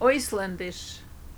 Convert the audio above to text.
ou islandês?